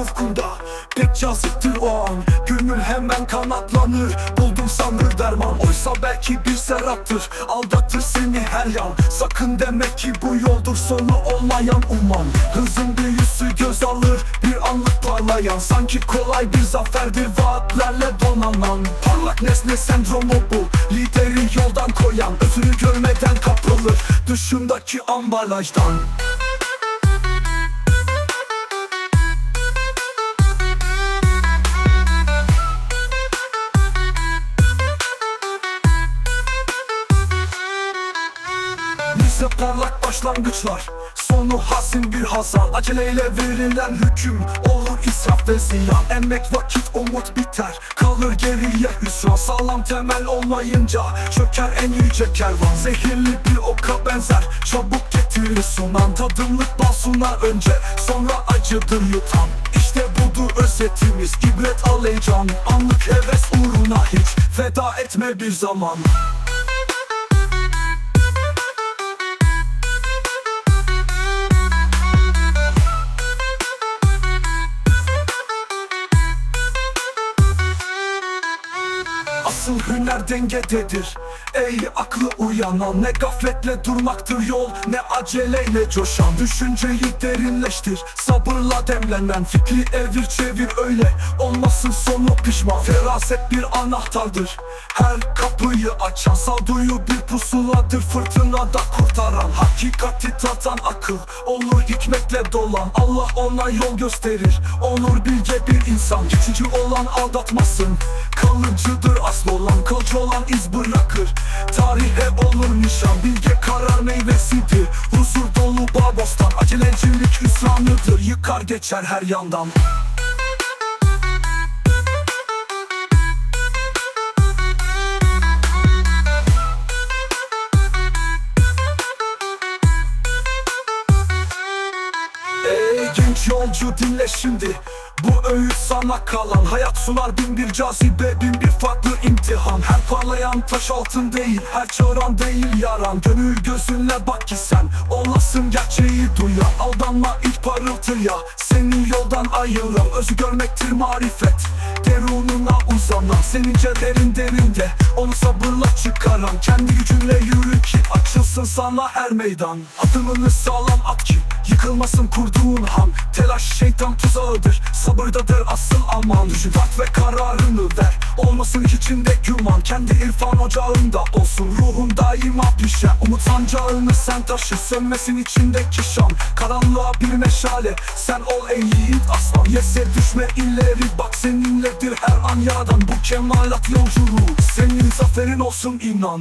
ufkunda. Pek caziptir o an. Gönül hemen kanatlanır. Buldum sanır derman. Oysa belki bir seraptır. Aldatır seni her yan. Sakın demek ki bu yoldur sonu olmayan umman Hızın büyüsü göz alır. Bir anlık parlayan. Sanki kolay bir zaferdir Vaatlerle donanan. Parlak nesne sendromu bu. Lideri yoldan koyan. Özünü görmeden kapılır. Dışındaki ambalajdan Parlak başlangıçlar Sonu hasin bir hazan. Aceleyle verilen hüküm Olur israf ve ziyan. Emek vakit umut biter Kalır geriye hüsran. Sağlam temel olmayınca Çöker en yüce kervan. Zehirli bir oka benzer Çabuk getirir sunan. Tadımlık bal sunar önce Sonra acıdır yutan. İşte budur özetimiz İbret al ey can Anlık heves uğruna hiç Feda etme bir zaman Asıl hüner dengededir. Ey aklı uyanan Ne gafletle durmaktır yol Ne aceleyle coşan. Düşünceyi derinleştir Sabırla demlenen. Fikri evir çevir öyle Olmasın sonu pişman. Feraset bir anahtardır Her kapıyı açan. Sağduyu bir pusuladır Fırtınada kurtaran. Hakikati tatan akıl Olur hikmetle dolan. Allah ona yol gösterir Onur bilge bir insan. Geçici olan aldatmasın Kalıcıdır geçer her yandan yolcu dinle şimdi. Bu öğüt sana kalan. Hayat sunar bin bir cazibe bin bir farklı imtihan. Her parlayan taş altın değil Her çağıran değil yaran. Gönül gözünle bak ki sen Olasın gerçeği duyan. Aldanma ilk parıltıya Seni yoldan ayıran Özü görmektir marifet Derununa uzanan. Senince derin derinde Onu sabırla çıkaran. Kendi gücünle yürü ki Açılsın sana her meydan. Adımını sağlam at ki Yıkılmasın kurduğun han. Telaş şeytan tuzağıdır Sabırdadır asıl aman. Düşün tat ve kararını ver Olmasın içinde güman. Kendi irfan ocağında olsun Ruhun daima pişen. Umut sancağını sen taşı Sönmesin içindeki şan. Karanlığa bir meşale Sen ol ey yiğit aslan. Yese düşme ileri Bak seninledir her an yağdan. Bu kemalat yolculuğu Senin zaferin olsun inan